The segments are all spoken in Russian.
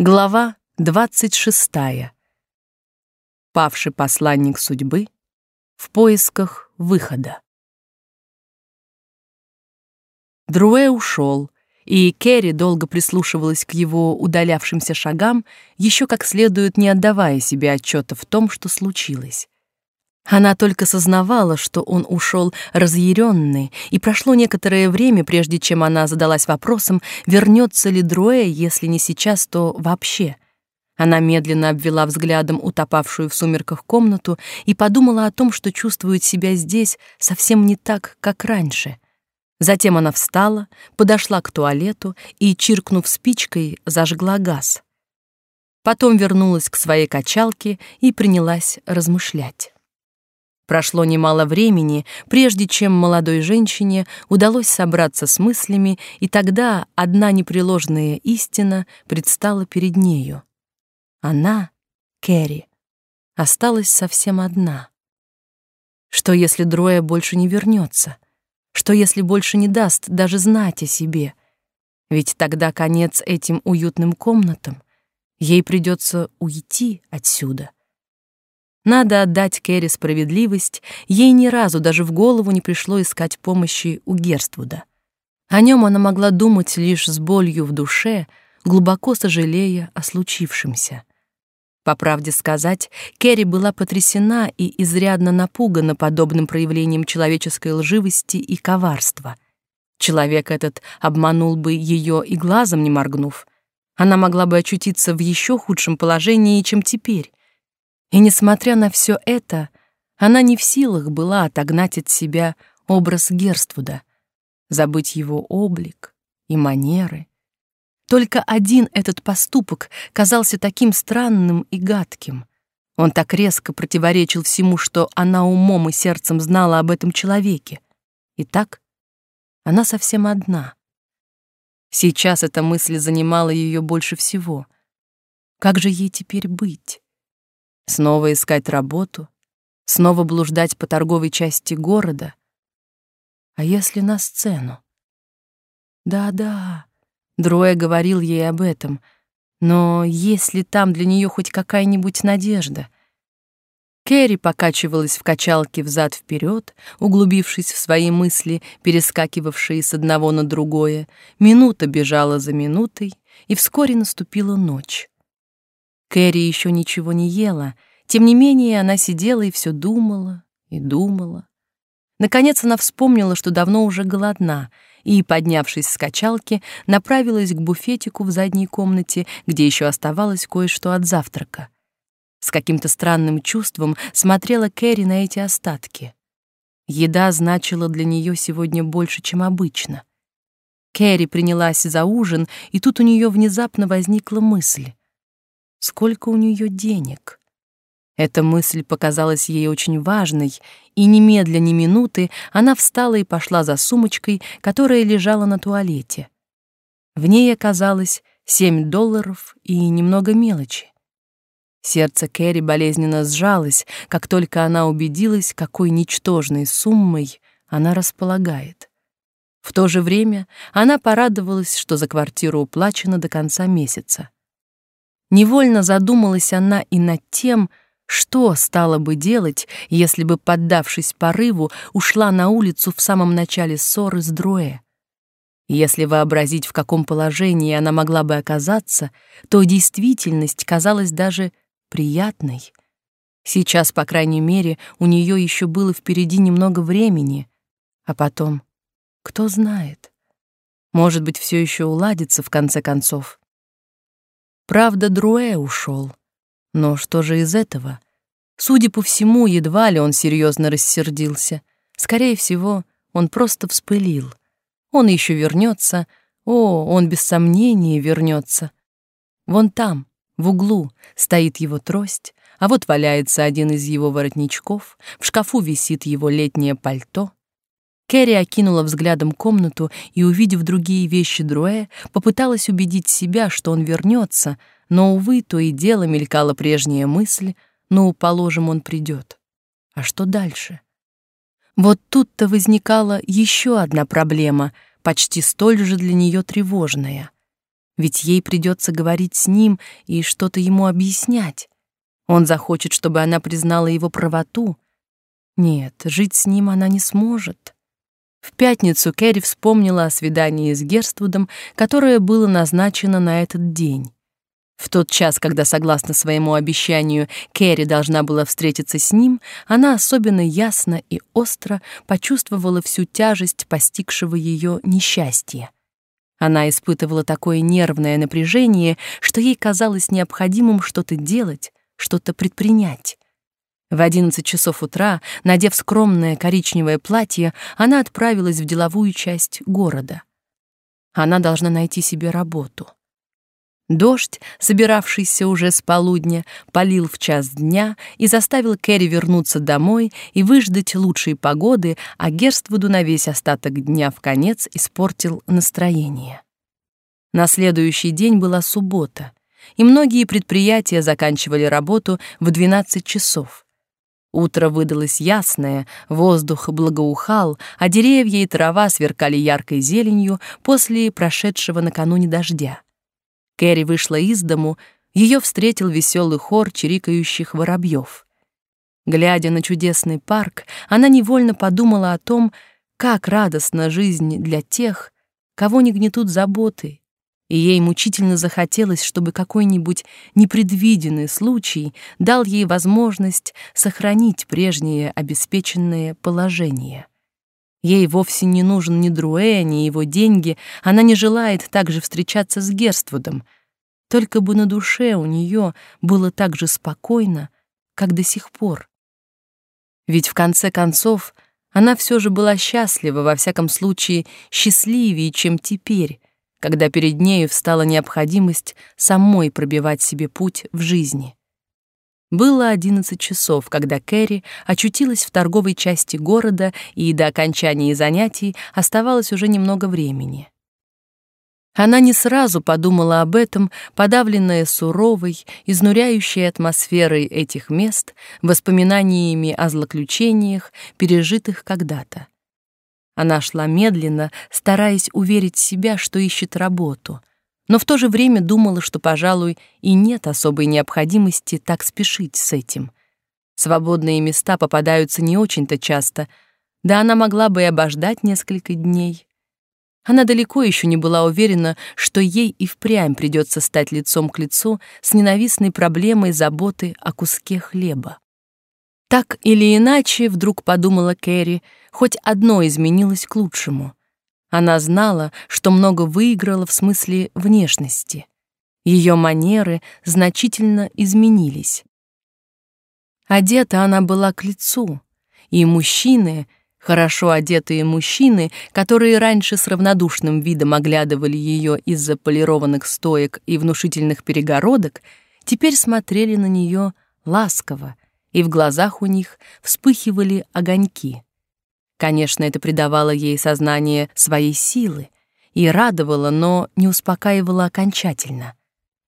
Глава 26. Павший посланник судьбы в поисках выхода. Друэ ушел, и Керри долго прислушивалась к его удалявшимся шагам, еще как следует не отдавая себе отчета в том, что случилось. Она только сознавала, что он ушел разъяренный, и прошло некоторое время, прежде чем она задалась вопросом, вернется ли Дроэ, если не сейчас, то вообще. Она медленно обвела взглядом утопавшую в сумерках комнату и подумала о том, что чувствует себя здесь совсем не так, как раньше. Затем она встала, подошла к туалету и, чиркнув спичкой, зажгла газ. Потом вернулась к своей качалке и принялась размышлять. Прошло немало времени, прежде чем молодой женщине удалось собраться с мыслями, и тогда одна непреложная истина предстала перед нею. Она, Кэрри, осталась совсем одна. Что если Дроя больше не вернется? Что если больше не даст даже знать о себе? Ведь тогда конец этим уютным комнатам. Ей придется уйти отсюда. Надо отдать Кэрри справедливость, ей ни разу даже в голову не пришло искать помощи у Герствуда. О нем она могла думать лишь с болью в душе, глубоко сожалея о случившемся. По правде сказать, Кэрри была потрясена и изрядно напугана подобным проявлением человеческой лживости и коварства. Человек этот обманул бы ее и глазом не моргнув. Она могла бы очутиться в еще худшем положении, чем теперь. И несмотря на все это, она не в силах была отогнать от себя образ Герствуда, забыть его облик и манеры. Только один этот поступок казался таким странным и гадким. Он так резко противоречил всему, что она умом и сердцем знала об этом человеке. Итак, она совсем одна. Сейчас эта мысль занимала ее больше всего. Как же ей теперь быть? Снова искать работу, снова блуждать по торговой части города. А если на сцену? Да-да, Дроя говорил ей об этом, но есть ли там для нее хоть какая-нибудь надежда? Кэрри покачивалась в качалке взад вперед, углубившись в свои мысли, перескакивавшие с одного на другое. Минута бежала за минутой, и вскоре наступила ночь. Кэрри еще ничего не ела, тем не менее она сидела и все думала и думала. Наконец она вспомнила, что давно уже голодна, и, поднявшись с качалки, направилась к буфетику в задней комнате, где еще оставалось кое-что от завтрака. С каким-то странным чувством смотрела Кэрри на эти остатки. Еда значила для нее сегодня больше, чем обычно. Кэрри принялась за ужин, и тут у нее внезапно возникла мысль сколько у нее денег. Эта мысль показалась ей очень важной, и немедля ни минуты она встала и пошла за сумочкой, которая лежала на туалете. В ней оказалось семь долларов и немного мелочи. Сердце Кэрри болезненно сжалось, как только она убедилась, какой ничтожной суммой она располагает. В то же время она порадовалась, что за квартиру уплачено до конца месяца. Невольно задумалась она и над тем, что стала бы делать, если бы, поддавшись порыву, ушла на улицу в самом начале ссоры с Дроэ. Если вообразить, в каком положении она могла бы оказаться, то действительность казалась даже приятной. Сейчас, по крайней мере, у нее еще было впереди немного времени, а потом, кто знает, может быть, все еще уладится в конце концов. Правда, Друэ ушел. Но что же из этого? Судя по всему, едва ли он серьезно рассердился. Скорее всего, он просто вспылил. Он еще вернется. О, он без сомнения вернется. Вон там, в углу, стоит его трость, а вот валяется один из его воротничков, в шкафу висит его летнее пальто — Кэрри окинула взглядом комнату и, увидев другие вещи Друэ, попыталась убедить себя, что он вернется, но, увы, то и дело мелькала прежняя мысль, ну, положим, он придет. А что дальше? Вот тут-то возникала еще одна проблема, почти столь же для нее тревожная. Ведь ей придется говорить с ним и что-то ему объяснять. Он захочет, чтобы она признала его правоту. Нет, жить с ним она не сможет. В пятницу Кэрри вспомнила о свидании с Герствудом, которое было назначено на этот день. В тот час, когда, согласно своему обещанию, Кэрри должна была встретиться с ним, она особенно ясно и остро почувствовала всю тяжесть постигшего ее несчастья. Она испытывала такое нервное напряжение, что ей казалось необходимым что-то делать, что-то предпринять. В одиннадцать часов утра, надев скромное коричневое платье, она отправилась в деловую часть города. Она должна найти себе работу. Дождь, собиравшийся уже с полудня, полил в час дня и заставил Кэрри вернуться домой и выждать лучшей погоды, а Герствуду на весь остаток дня в конец испортил настроение. На следующий день была суббота, и многие предприятия заканчивали работу в 12 часов. Утро выдалось ясное, воздух благоухал, а деревья и трава сверкали яркой зеленью после прошедшего накануне дождя. Кэрри вышла из дому, ее встретил веселый хор чирикающих воробьев. Глядя на чудесный парк, она невольно подумала о том, как радостна жизнь для тех, кого не гнетут заботы, и ей мучительно захотелось, чтобы какой-нибудь непредвиденный случай дал ей возможность сохранить прежнее обеспеченное положение. Ей вовсе не нужен ни Друэ, ни его деньги, она не желает также встречаться с Герствудом. Только бы на душе у нее было так же спокойно, как до сих пор. Ведь в конце концов она все же была счастлива, во всяком случае счастливее, чем теперь, когда перед нею встала необходимость самой пробивать себе путь в жизни. Было одиннадцать часов, когда Кэрри очутилась в торговой части города, и до окончания занятий оставалось уже немного времени. Она не сразу подумала об этом, подавленная суровой, изнуряющей атмосферой этих мест, воспоминаниями о злоключениях, пережитых когда-то. Она шла медленно, стараясь уверить себя, что ищет работу, но в то же время думала, что, пожалуй, и нет особой необходимости так спешить с этим. Свободные места попадаются не очень-то часто, да она могла бы и обождать несколько дней. Она далеко еще не была уверена, что ей и впрямь придется стать лицом к лицу с ненавистной проблемой заботы о куске хлеба. Так или иначе, вдруг подумала Кэрри, хоть одно изменилось к лучшему. Она знала, что много выиграла в смысле внешности. Ее манеры значительно изменились. Одета она была к лицу, и мужчины, хорошо одетые мужчины, которые раньше с равнодушным видом оглядывали ее из-за полированных стоек и внушительных перегородок, теперь смотрели на нее ласково, и в глазах у них вспыхивали огоньки. Конечно, это придавало ей сознание своей силы и радовало, но не успокаивало окончательно.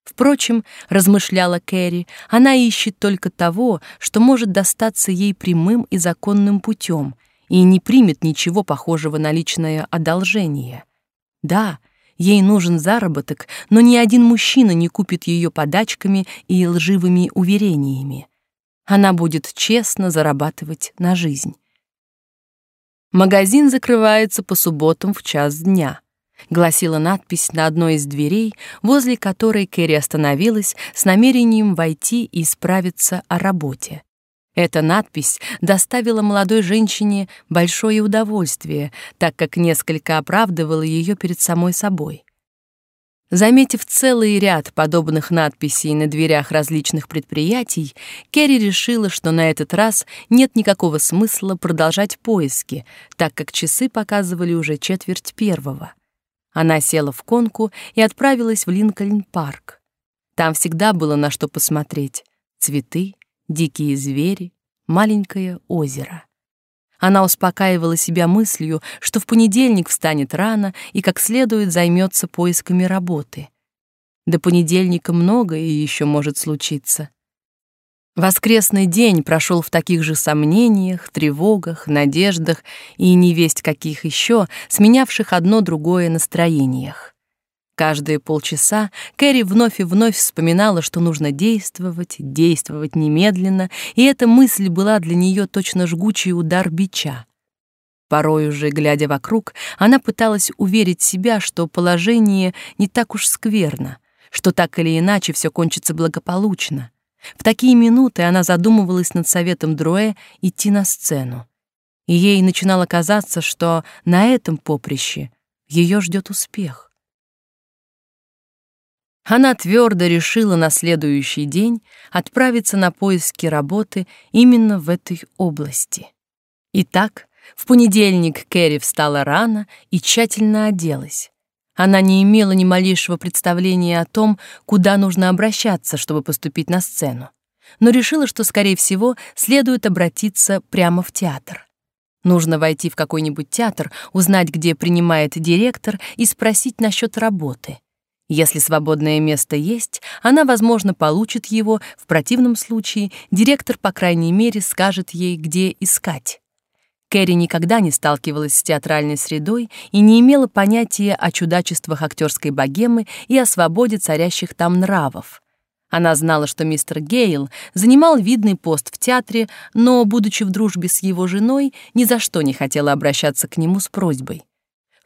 Впрочем, размышляла Кэрри, она ищет только того, что может достаться ей прямым и законным путем и не примет ничего похожего на личное одолжение. Да, ей нужен заработок, но ни один мужчина не купит ее подачками и лживыми уверениями. Она будет честно зарабатывать на жизнь. Магазин закрывается по субботам в час дня, гласила надпись на одной из дверей, возле которой Кэрри остановилась с намерением войти и справиться о работе. Эта надпись доставила молодой женщине большое удовольствие, так как несколько оправдывала ее перед самой собой. Заметив целый ряд подобных надписей на дверях различных предприятий, Керри решила, что на этот раз нет никакого смысла продолжать поиски, так как часы показывали уже четверть первого. Она села в конку и отправилась в Линкольн-парк. Там всегда было на что посмотреть: цветы, дикие звери, маленькое озеро. Она успокаивала себя мыслью, что в понедельник встанет рано и как следует займется поисками работы. До понедельника многое еще может случиться. Воскресный день прошел в таких же сомнениях, тревогах, надеждах и невесть каких еще, сменявших одно другое настроениях. Каждые полчаса Кэрри вновь и вновь вспоминала, что нужно действовать, действовать немедленно, и эта мысль была для нее точно жгучий удар бича. Порой уже, глядя вокруг, она пыталась уверить себя, что положение не так уж скверно, что так или иначе все кончится благополучно. В такие минуты она задумывалась над советом Друэ идти на сцену. И ей начинало казаться, что на этом поприще ее ждет успех. Она твердо решила на следующий день отправиться на поиски работы именно в этой области. Итак, в понедельник Кэрри встала рано и тщательно оделась. Она не имела ни малейшего представления о том, куда нужно обращаться, чтобы поступить на сцену, но решила, что, скорее всего, следует обратиться прямо в театр. Нужно войти в какой-нибудь театр, узнать, где принимает директор, и спросить насчет работы — если свободное место есть, она, возможно, получит его, в противном случае директор, по крайней мере, скажет ей, где искать. Кэрри никогда не сталкивалась с театральной средой и не имела понятия о чудачествах актерской богемы и о свободе царящих там нравов. Она знала, что мистер Гейл занимал видный пост в театре, но, будучи в дружбе с его женой, ни за что не хотела обращаться к нему с просьбой.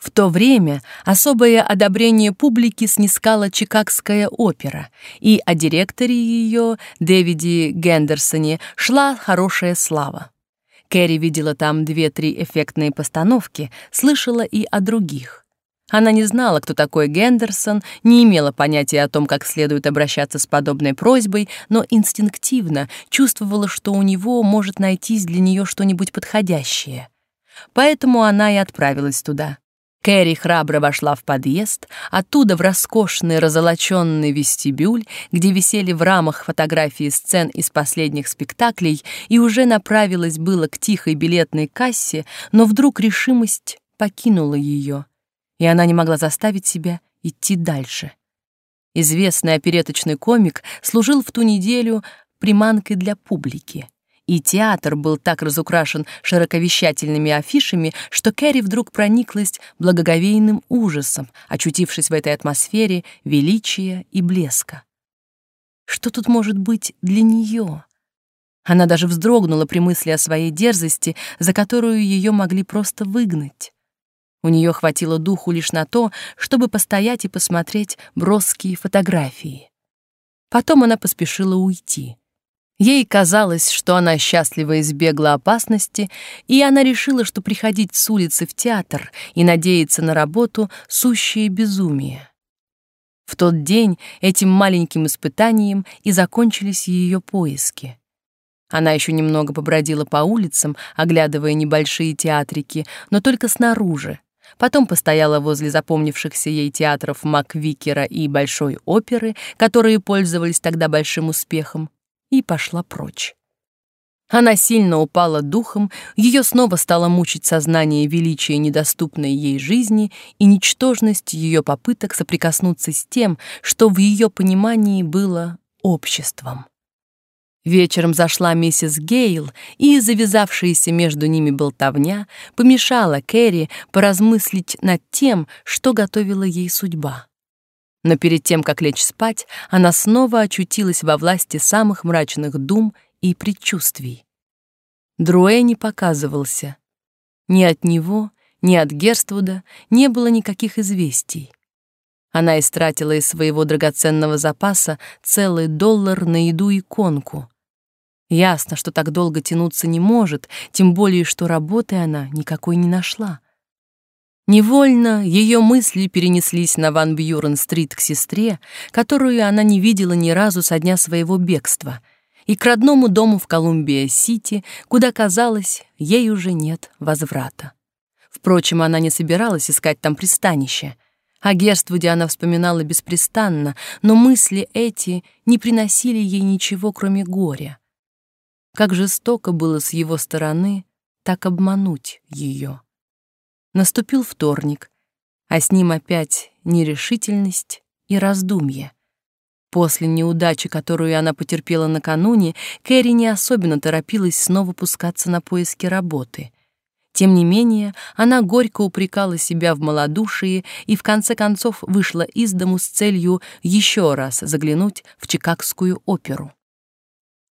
В то время особое одобрение публики снискала Чикагская опера, и о директоре ее, Дэвиде Гендерсоне, шла хорошая слава. Кэрри видела там две-три эффектные постановки, слышала и о других. Она не знала, кто такой Гендерсон, не имела понятия о том, как следует обращаться с подобной просьбой, но инстинктивно чувствовала, что у него может найтись для нее что-нибудь подходящее. Поэтому она и отправилась туда. Кэрри храбро вошла в подъезд, оттуда в роскошный разолоченный вестибюль, где висели в рамах фотографии сцен из последних спектаклей, и уже направилась было к тихой билетной кассе, но вдруг решимость покинула ее, и она не могла заставить себя идти дальше. Известный опереточный комик служил в ту неделю приманкой для публики и театр был так разукрашен широковещательными афишами, что Кэрри вдруг прониклась благоговейным ужасом, очутившись в этой атмосфере величия и блеска. Что тут может быть для нее? Она даже вздрогнула при мысли о своей дерзости, за которую ее могли просто выгнать. У нее хватило духу лишь на то, чтобы постоять и посмотреть броские фотографии. Потом она поспешила уйти. Ей казалось, что она счастливо избегла опасности, и она решила, что приходить с улицы в театр и надеяться на работу — сущее безумие. В тот день этим маленьким испытанием и закончились ее поиски. Она еще немного побродила по улицам, оглядывая небольшие театрики, но только снаружи. Потом постояла возле запомнившихся ей театров Маквикера и Большой оперы, которые пользовались тогда большим успехом, и пошла прочь. Она сильно упала духом, ее снова стало мучить сознание величия недоступной ей жизни и ничтожность ее попыток соприкоснуться с тем, что в ее понимании было обществом. Вечером зашла миссис Гейл, и завязавшаяся между ними болтовня помешала Кэрри поразмыслить над тем, что готовила ей судьба. Но перед тем, как лечь спать, она снова очутилась во власти самых мрачных дум и предчувствий. Друэ не показывался. Ни от него, ни от Герствуда не было никаких известий. Она истратила из своего драгоценного запаса целый доллар на еду и конку. Ясно, что так долго тянуться не может, тем более, что работы она никакой не нашла. Невольно ее мысли перенеслись на Ван Бьюрен-стрит к сестре, которую она не видела ни разу со дня своего бегства, и к родному дому в Колумбия-Сити, куда, казалось, ей уже нет возврата. Впрочем, она не собиралась искать там пристанище. О Герствуде она вспоминала беспрестанно, но мысли эти не приносили ей ничего, кроме горя. Как жестоко было с его стороны так обмануть ее. Наступил вторник, а с ним опять нерешительность и раздумье. После неудачи, которую она потерпела накануне, Кэрри не особенно торопилась снова пускаться на поиски работы. Тем не менее, она горько упрекала себя в малодушии и в конце концов вышла из дому с целью еще раз заглянуть в Чикагскую оперу.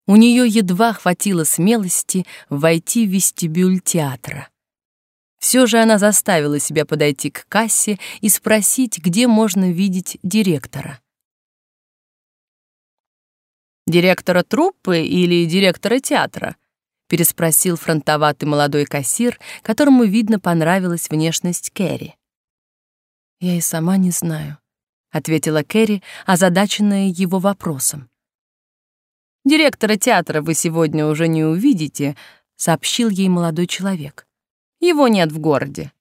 У нее едва хватило смелости войти в вестибюль театра. Все же она заставила себя подойти к кассе и спросить, где можно видеть директора. «Директора труппы или директора театра?» переспросил фронтоватый молодой кассир, которому, видно, понравилась внешность Кэрри. «Я и сама не знаю», — ответила Кэрри, озадаченная его вопросом. «Директора театра вы сегодня уже не увидите», — сообщил ей молодой человек. «Его нет в городе».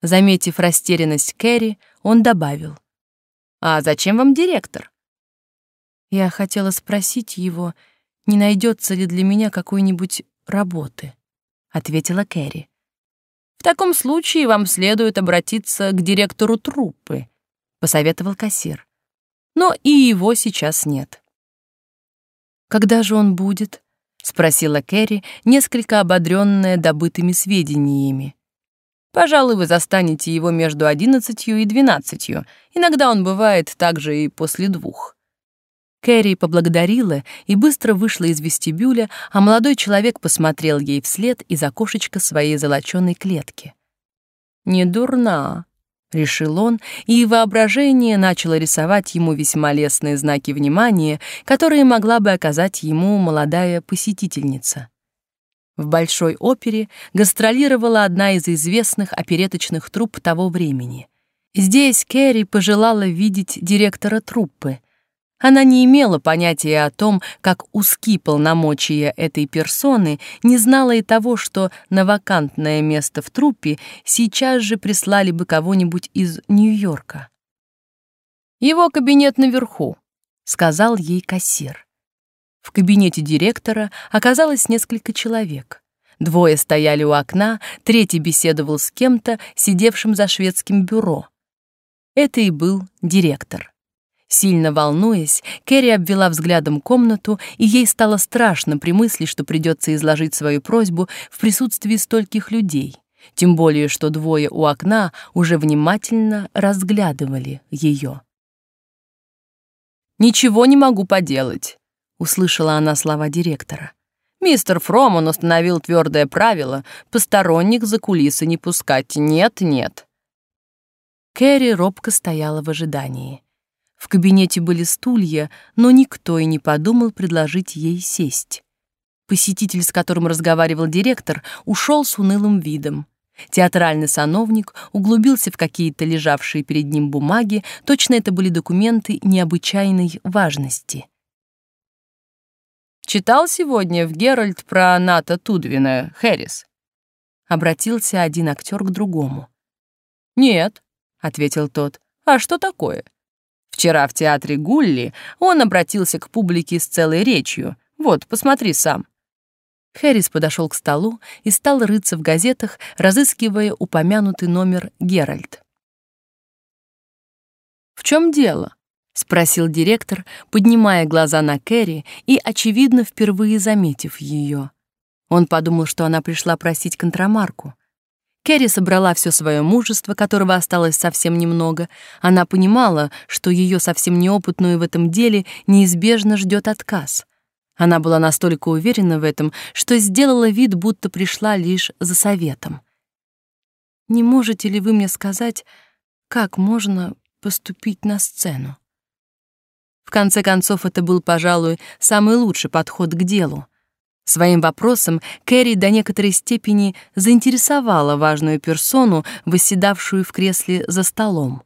Заметив растерянность Кэрри, он добавил. «А зачем вам директор?» Я хотела спросить его, не найдется ли для меня какой-нибудь работы, ответила Кэрри. В таком случае вам следует обратиться к директору труппы, посоветовал кассир. Но и его сейчас нет. Когда же он будет? Спросила Кэрри, несколько ободренная добытыми сведениями. Пожалуй, вы застанете его между одиннадцатью и двенадцатью. Иногда он бывает также и после двух. Кэрри поблагодарила и быстро вышла из вестибюля, а молодой человек посмотрел ей вслед из окошечка своей золочёной клетки. «Не дурна», — решил он, и воображение начало рисовать ему весьма лестные знаки внимания, которые могла бы оказать ему молодая посетительница. В Большой опере гастролировала одна из известных опереточных труп того времени. Здесь Кэрри пожелала видеть директора труппы — она не имела понятия о том, как узки полномочия этой персоны, не знала и того, что на вакантное место в труппе сейчас же прислали бы кого-нибудь из Нью-Йорка. «Его кабинет наверху», — сказал ей кассир. В кабинете директора оказалось несколько человек. Двое стояли у окна, третий беседовал с кем-то, сидевшим за шведским бюро. Это и был директор. Сильно волнуясь, Кэрри обвела взглядом комнату, и ей стало страшно при мысли, что придется изложить свою просьбу в присутствии стольких людей. Тем более, что двое у окна уже внимательно разглядывали ее. «Ничего не могу поделать», — услышала она слова директора. «Мистер Фроман установил твердое правило — посторонних за кулисы не пускать. Нет, нет». Кэрри робко стояла в ожидании. В кабинете были стулья, но никто и не подумал предложить ей сесть. Посетитель, с которым разговаривал директор, ушел с унылым видом. Театральный сановник углубился в какие-то лежавшие перед ним бумаги, точно это были документы необычайной важности. «Читал сегодня в Геральт про Ната Тудвина, Хэрис?» Обратился один актер к другому. «Нет», — ответил тот, — «а что такое?» Вчера в театре Гулли он обратился к публике с целой речью. Вот, посмотри сам. Хэрис подошел к столу и стал рыться в газетах, разыскивая упомянутый номер Геральт. «В чем дело?» — спросил директор, поднимая глаза на Кэрри и, очевидно, впервые заметив ее. Он подумал, что она пришла просить контрамарку. Кэрри собрала все свое мужество, которого осталось совсем немного. Она понимала, что ее совсем неопытную в этом деле неизбежно ждет отказ. Она была настолько уверена в этом, что сделала вид, будто пришла лишь за советом. «Не можете ли вы мне сказать, как можно поступить на сцену?» В конце концов, это был, пожалуй, самый лучший подход к делу. Своим вопросом Кэрри до некоторой степени заинтересовала важную персону, восседавшую в кресле за столом.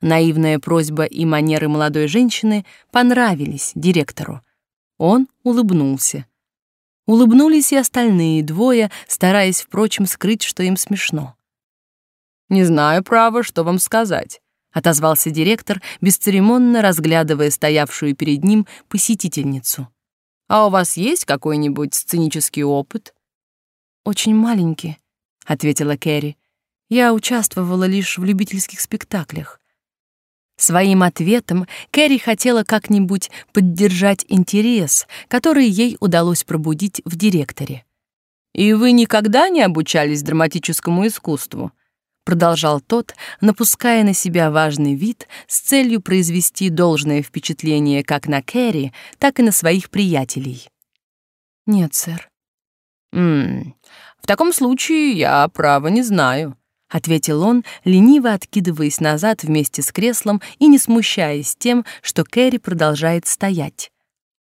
Наивная просьба и манеры молодой женщины понравились директору. Он улыбнулся. Улыбнулись и остальные двое, стараясь, впрочем, скрыть, что им смешно. «Не знаю, право, что вам сказать», — отозвался директор, бесцеремонно разглядывая стоявшую перед ним посетительницу. А у вас есть какой-нибудь сценический опыт? Очень маленький, ответила Кэрри. Я участвовала лишь в любительских спектаклях. Своим ответом Кэрри хотела как-нибудь поддержать интерес, который ей удалось пробудить в директоре. «И вы никогда не обучались драматическому искусству?» Продолжал тот, напуская на себя важный вид с целью произвести должное впечатление как на Кэрри, так и на своих приятелей. «Нет, сэр». «М -м, «В таком случае я, право, не знаю», — ответил он, лениво откидываясь назад вместе с креслом и не смущаясь тем, что Кэрри продолжает стоять.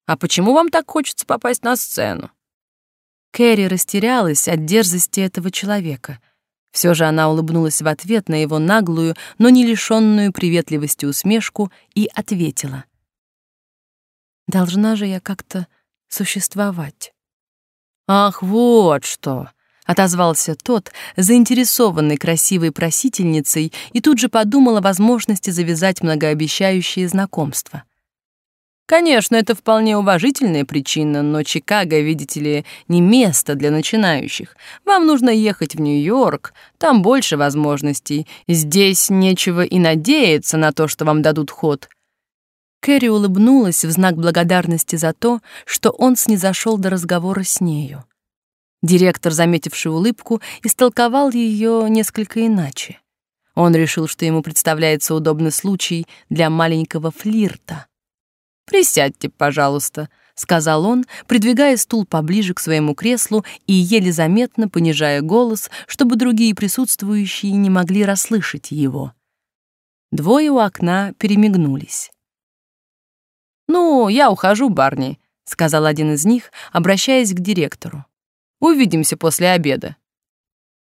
«А почему вам так хочется попасть на сцену?» Кэрри растерялась от дерзости этого человека. Все же она улыбнулась в ответ на его наглую, но не лишенную приветливости усмешку и ответила. «Должна же я как-то существовать». «Ах, вот что!» — отозвался тот, заинтересованный красивой просительницей, и тут же подумал о возможности завязать многообещающее знакомство. Конечно, это вполне уважительная причина, но Чикаго, видите ли, не место для начинающих. Вам нужно ехать в Нью-Йорк, там больше возможностей. Здесь нечего и надеяться на то, что вам дадут ход. Кэрри улыбнулась в знак благодарности за то, что он снизошел до разговора с нею. Директор, заметивший улыбку, истолковал ее несколько иначе. Он решил, что ему представляется удобный случай для маленького флирта. «Присядьте, пожалуйста», — сказал он, придвигая стул поближе к своему креслу и еле заметно понижая голос, чтобы другие присутствующие не могли расслышать его. Двое у окна перемигнулись. «Ну, я ухожу, барни», — сказал один из них, обращаясь к директору. «Увидимся после обеда».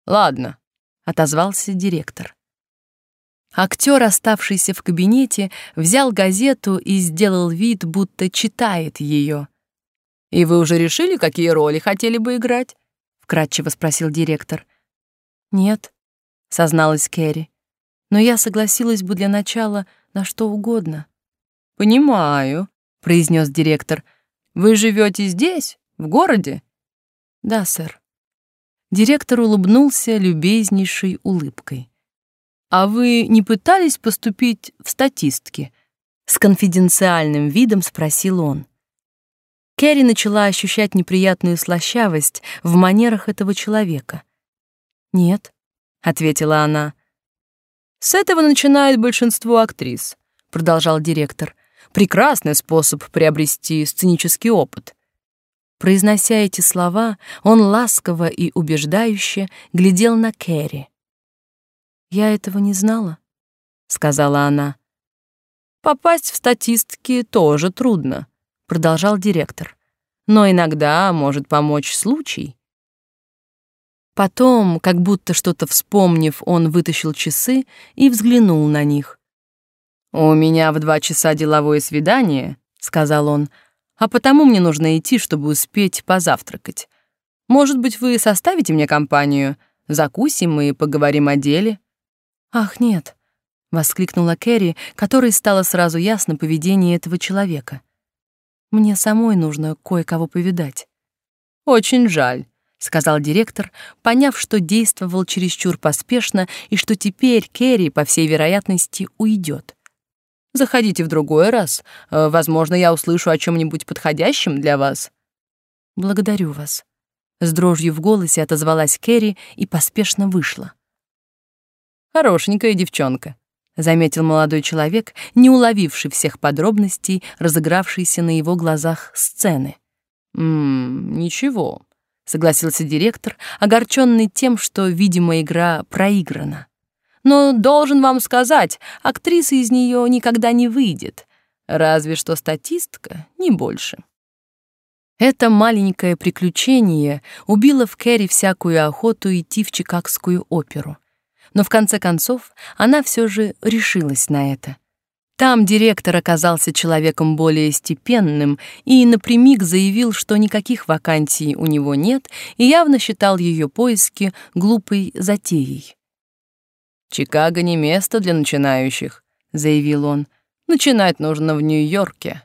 «Ладно», — отозвался директор. Актер, оставшийся в кабинете, взял газету и сделал вид, будто читает ее. «И вы уже решили, какие роли хотели бы играть?» — вкратчиво спросил директор. «Нет», — созналась Кэрри. «Но я согласилась бы для начала на что угодно». «Понимаю», — произнес директор. «Вы живете здесь, в городе?» «Да, сэр». Директор улыбнулся любезнейшей улыбкой. «А вы не пытались поступить в статистки?» С конфиденциальным видом спросил он. Кэрри начала ощущать неприятную слащавость в манерах этого человека. «Нет», — ответила она. «С этого начинает большинство актрис», — продолжал директор. «Прекрасный способ приобрести сценический опыт». Произнося эти слова, он ласково и убеждающе глядел на Кэрри. Я этого не знала, сказала она. Попасть в статистки тоже трудно, продолжал директор. Но иногда может помочь случай. Потом, как будто что-то вспомнив, он вытащил часы и взглянул на них. «У меня в два часа деловое свидание», — сказал он, «а потому мне нужно идти, чтобы успеть позавтракать. Может быть, вы составите мне компанию? Закусим и поговорим о деле?» «Ах, нет!» — воскликнула Кэрри, которой стало сразу ясно поведение этого человека. «Мне самой нужно кое-кого повидать». «Очень жаль», — сказал директор, поняв, что действовал чересчур поспешно и что теперь Кэрри, по всей вероятности, уйдет. «Заходите в другой раз. Э, возможно, я услышу о чем нибудь подходящем для вас». «Благодарю вас». С дрожью в голосе отозвалась Кэрри и поспешно вышла. Хорошенькая девчонка, заметил молодой человек, не уловивший всех подробностей разыгравшейся на его глазах сцены. «Ммм, ничего», — согласился директор, огорченный тем, что, видимо, игра проиграна. «Но должен вам сказать, актриса из нее никогда не выйдет, разве что статистка, не больше». Это маленькое приключение убило в Кэрри всякую охоту идти в Чикагскую оперу но в конце концов она все же решилась на это. Там директор оказался человеком более степенным и напрямик заявил, что никаких вакансий у него нет и явно считал ее поиски глупой затеей. «Чикаго не место для начинающих», — заявил он. «Начинать нужно в Нью-Йорке».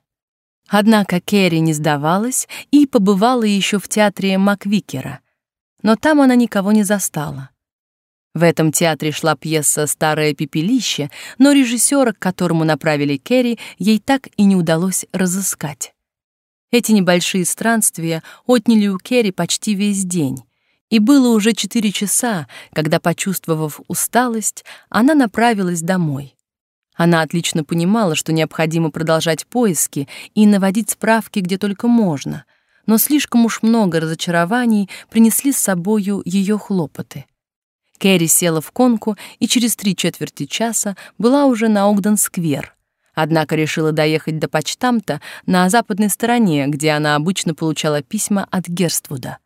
Однако Керри не сдавалась и побывала еще в театре Маквикера, но там она никого не застала. В этом театре шла пьеса «Старое пепелище», но режиссера, к которому направили Керри, ей так и не удалось разыскать. Эти небольшие странствия отняли у Керри почти весь день, И было уже четыре часа, когда, почувствовав усталость, она направилась домой. Она отлично понимала, что необходимо продолжать поиски и наводить справки где только можно, но слишком уж много разочарований принесли с собою ее хлопоты. Кэрри села в конку и через три четверти часа была уже на Огден-сквер, однако решила доехать до почтамта на западной стороне, где она обычно получала письма от Герствуда.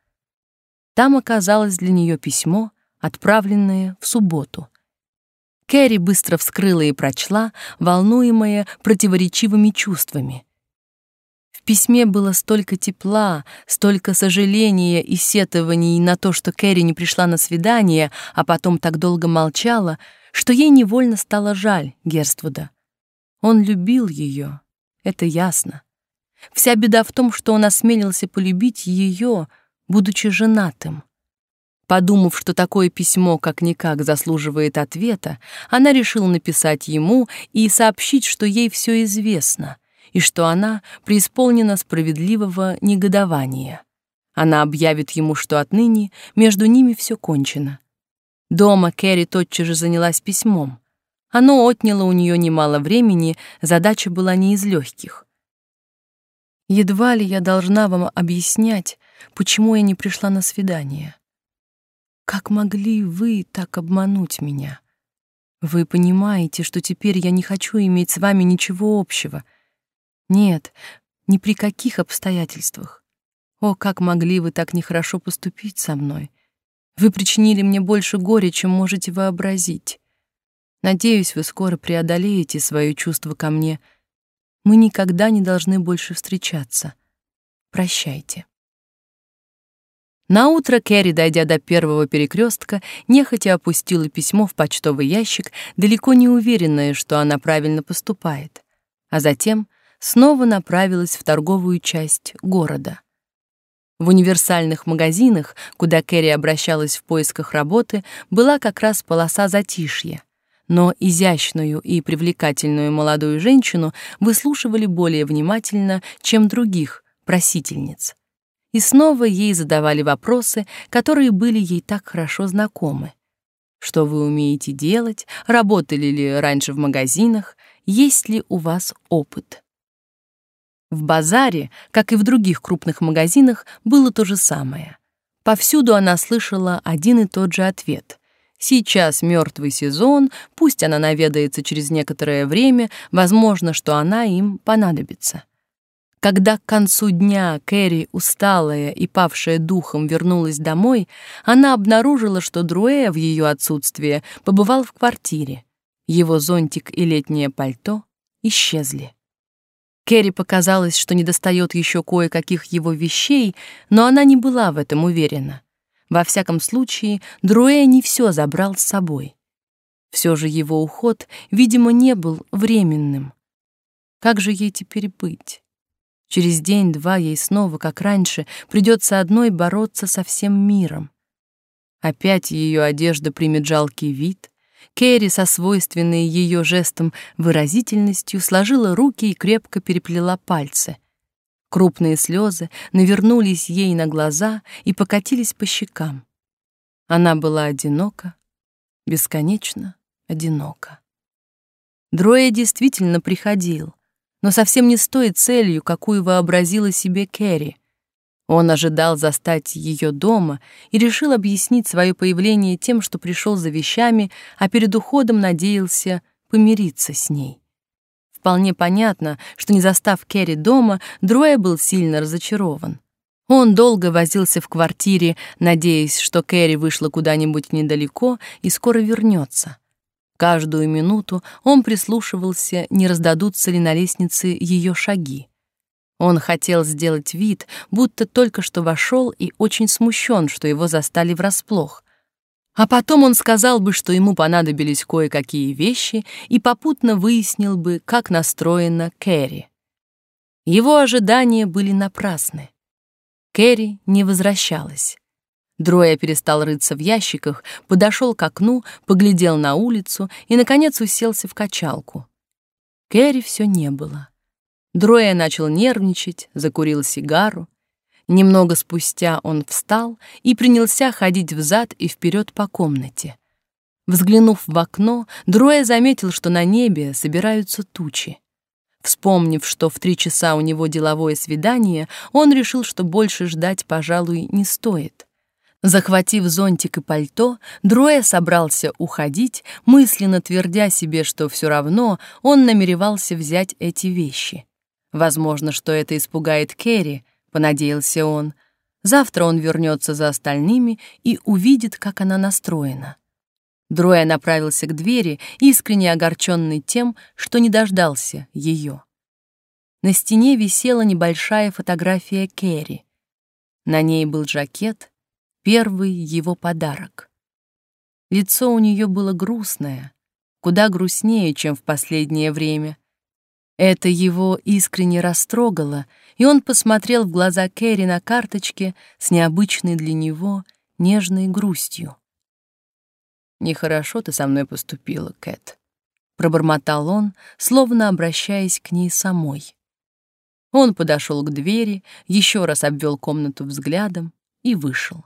Там оказалось для нее письмо, отправленное в субботу. Кэрри быстро вскрыла и прочла, волнуемая противоречивыми чувствами. Письме было столько тепла, столько сожаления и сетований на то, что Кэрри не пришла на свидание, а потом так долго молчала, что ей невольно стало жаль Герствуда. Он любил ее, это ясно. Вся беда в том, что он осмелился полюбить ее, будучи женатым. Подумав, что такое письмо как-никак заслуживает ответа, она решила написать ему и сообщить, что ей все известно, и что она преисполнена справедливого негодования. Она объявит ему, что отныне между ними все кончено. Дома Кэрри тотчас же занялась письмом. Оно отняло у нее немало времени, задача была не из легких. Едва ли я должна вам объяснять, почему я не пришла на свидание. Как могли вы так обмануть меня? Вы понимаете, что теперь я не хочу иметь с вами ничего общего. Нет, ни при каких обстоятельствах. О, как могли вы так нехорошо поступить со мной? Вы причинили мне больше горя, чем можете вообразить. Надеюсь, вы скоро преодолеете свое чувство ко мне. Мы никогда не должны больше встречаться. Прощайте. На утро Кэрри, дойдя до первого перекрестка, нехотя опустила письмо в почтовый ящик, далеко не уверенная, что она правильно поступает, а затем снова направилась в торговую часть города. В универсальных магазинах, куда Кэрри обращалась в поисках работы, была как раз полоса затишья но изящную и привлекательную молодую женщину выслушивали более внимательно, чем других просительниц. И снова ей задавали вопросы, которые были ей так хорошо знакомы. Что вы умеете делать? Работали ли раньше в магазинах? Есть ли у вас опыт? В базаре, как и в других крупных магазинах, было то же самое. Повсюду она слышала один и тот же ответ — Сейчас мертвый сезон, пусть она наведается через некоторое время, возможно, что она им понадобится. Когда к концу дня Кэрри, усталая и павшая духом, вернулась домой, она обнаружила, что Друэ в ее отсутствие побывал в квартире. Его зонтик и летнее пальто исчезли. Кэрри показалось, что недостает еще кое-каких его вещей, но она не была в этом уверена. Во всяком случае, Друэ не все забрал с собой. Все же его уход, видимо, не был временным. Как же ей теперь быть? Через день-два ей снова, как раньше, придется одной бороться со всем миром. Опять ее одежда примет жалкий вид. Кэрри со свойственной ее жестом выразительностью сложила руки и крепко переплела пальцы. Крупные слезы навернулись ей на глаза и покатились по щекам. Она была одинока, бесконечно одинока. Дроя действительно приходил, но совсем не с той целью, какую вообразила себе Кэрри. Он ожидал застать ее дома и решил объяснить свое появление тем, что пришел за вещами, а перед уходом надеялся помириться с ней. Вполне понятно, что не застав Керри дома, Друэ был сильно разочарован. Он долго возился в квартире, надеясь, что Кэрри вышла куда-нибудь недалеко и скоро вернется. Каждую минуту он прислушивался, не раздадутся ли на лестнице ее шаги. Он хотел сделать вид, будто только что вошел и очень смущен, что его застали врасплох. А потом он сказал бы, что ему понадобились кое-какие вещи и попутно выяснил бы, как настроена Кэрри. Его ожидания были напрасны. Кэрри не возвращалась. Дроя перестал рыться в ящиках, подошел к окну, поглядел на улицу и, наконец, уселся в качалку. Кэрри все не было. Дроя начал нервничать, закурил сигару. Немного спустя он встал и принялся ходить взад и вперед по комнате. Взглянув в окно, Друэ заметил, что на небе собираются тучи. Вспомнив, что в три часа у него деловое свидание, он решил, что больше ждать, пожалуй, не стоит. Захватив зонтик и пальто, Друэ собрался уходить, мысленно твердя себе, что все равно он намеревался взять эти вещи. Возможно, что это испугает Керри, понадеялся он. Завтра он вернется за остальными и увидит, как она настроена. Дроя направился к двери, искренне огорченный тем, что не дождался ее. На стене висела небольшая фотография Керри. На ней был жакет, первый его подарок. Лицо у нее было грустное, куда грустнее, чем в последнее время. Это его искренне растрогало, и он посмотрел в глаза Кэрри на карточке с необычной для него нежной грустью. «Нехорошо ты со мной поступила, Кэт», — пробормотал он, словно обращаясь к ней самой. Он подошел к двери, еще раз обвел комнату взглядом и вышел.